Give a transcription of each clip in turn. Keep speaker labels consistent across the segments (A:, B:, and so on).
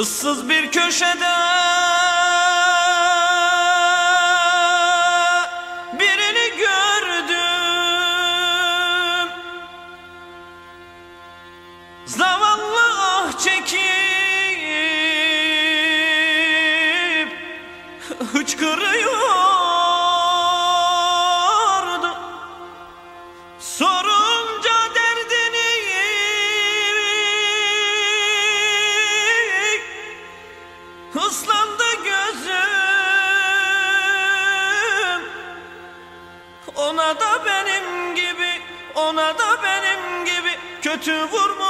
A: ıssız bir köşede birini gördüm. Zavallı ah çekip hıçkırıyordu Ona da benim gibi, ona da benim gibi kötü vurmuşlar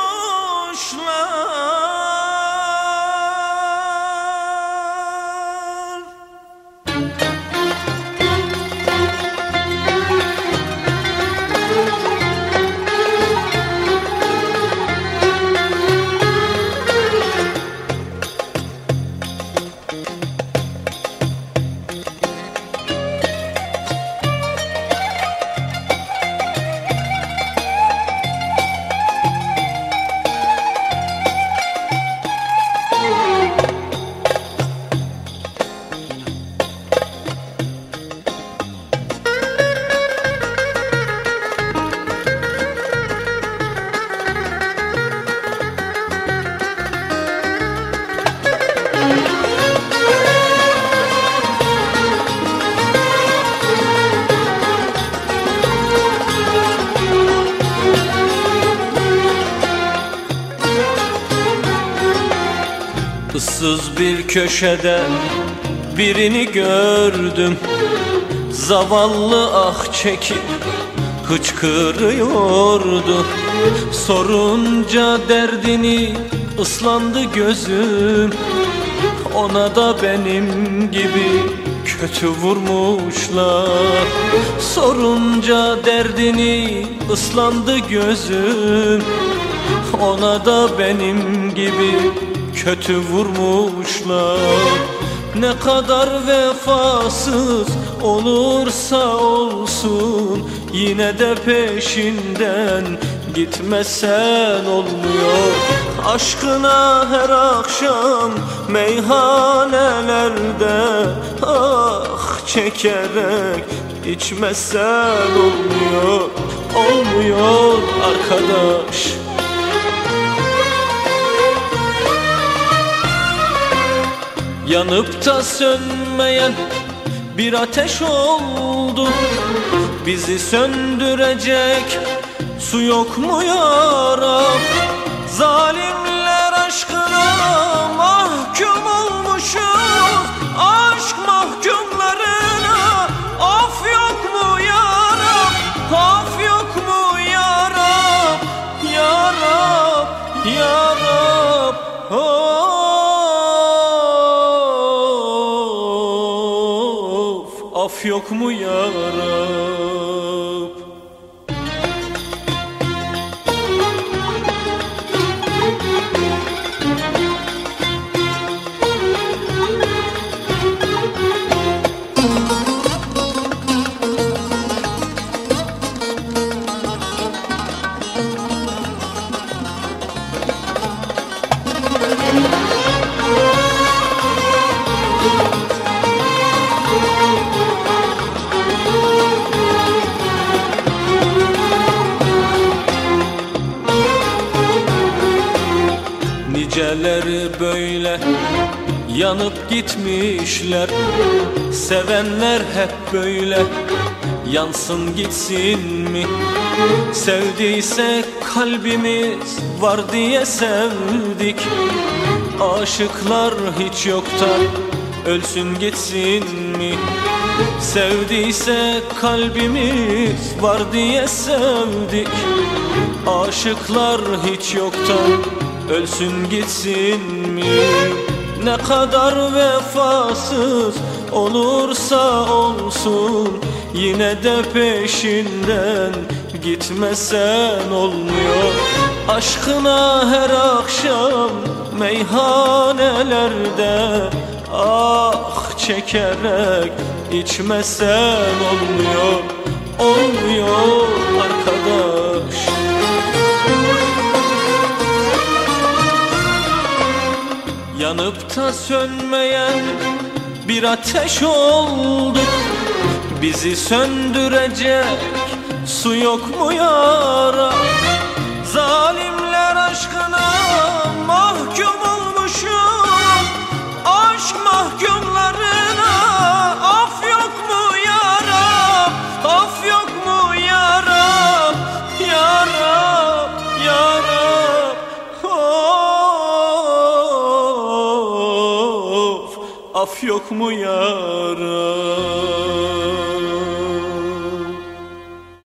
A: Issız bir köşede birini gördüm. Zavallı ah çekip hıçkırıyordu. Sorunca derdini ıslandı gözüm. Ona da benim gibi kötü vurmuşlar. Sorunca derdini ıslandı gözüm. Ona da benim gibi kötü vurmuşlar. Ne kadar vefasız olursa olsun Yine de peşinden gitmesen olmuyor. Aşkına her akşam meyhanelerde Ah çekerek içmesen olmuyor. Olmuyor arkadaş Yanıp da sönmeyen bir ateş oldu. Bizi söndürecek su yok mu yarab af yok mu yarab böyle yanıp gitmişler. Sevenler hep böyle yansın gitsin mi? Sevdiyse kalbimiz var diye sevdik. Aşıklar hiç yoktan ölsün gitsin mi? Sevdiyse kalbimiz var diye sevdik. Aşıklar hiç yoktan ölsün gitsin mi? Ne kadar vefasız olursa olsun Yine de peşinden gitmesen olmuyor. Aşkına her akşam meyhanelerde Ah çekerek içmesen olmuyor. Olmuyor arkadaş Yanıp da sönmeyen bir ateş olduk Bizi söndürecek su yok mu yara? Zalimler aşkına mahkum olmuşum af yok mu yaram